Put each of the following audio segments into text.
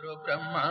गुरु ब्रह्मा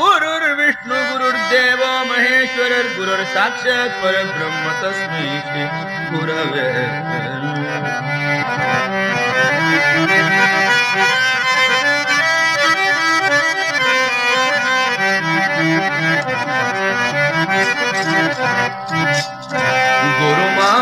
गुरु विष्णु गुरुर्देव महेश्वर गुरु साक्षात ब्रह्म तस्मी श्री गुरु गुरुमा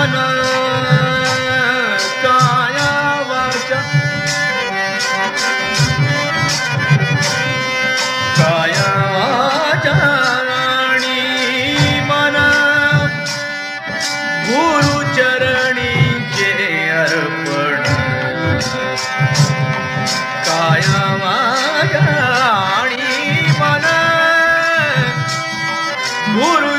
काया कायाणी मन गुरुचरणी के अर्पण मन गुरु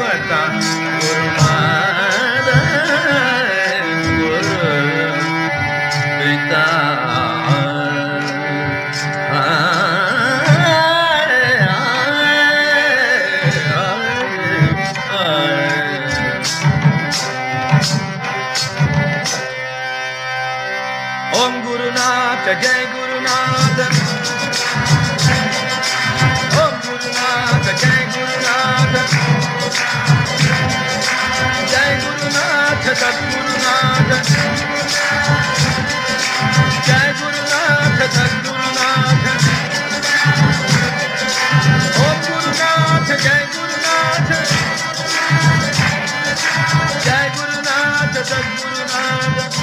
like that. Jai Jai Jai Jai Jai Jai Jai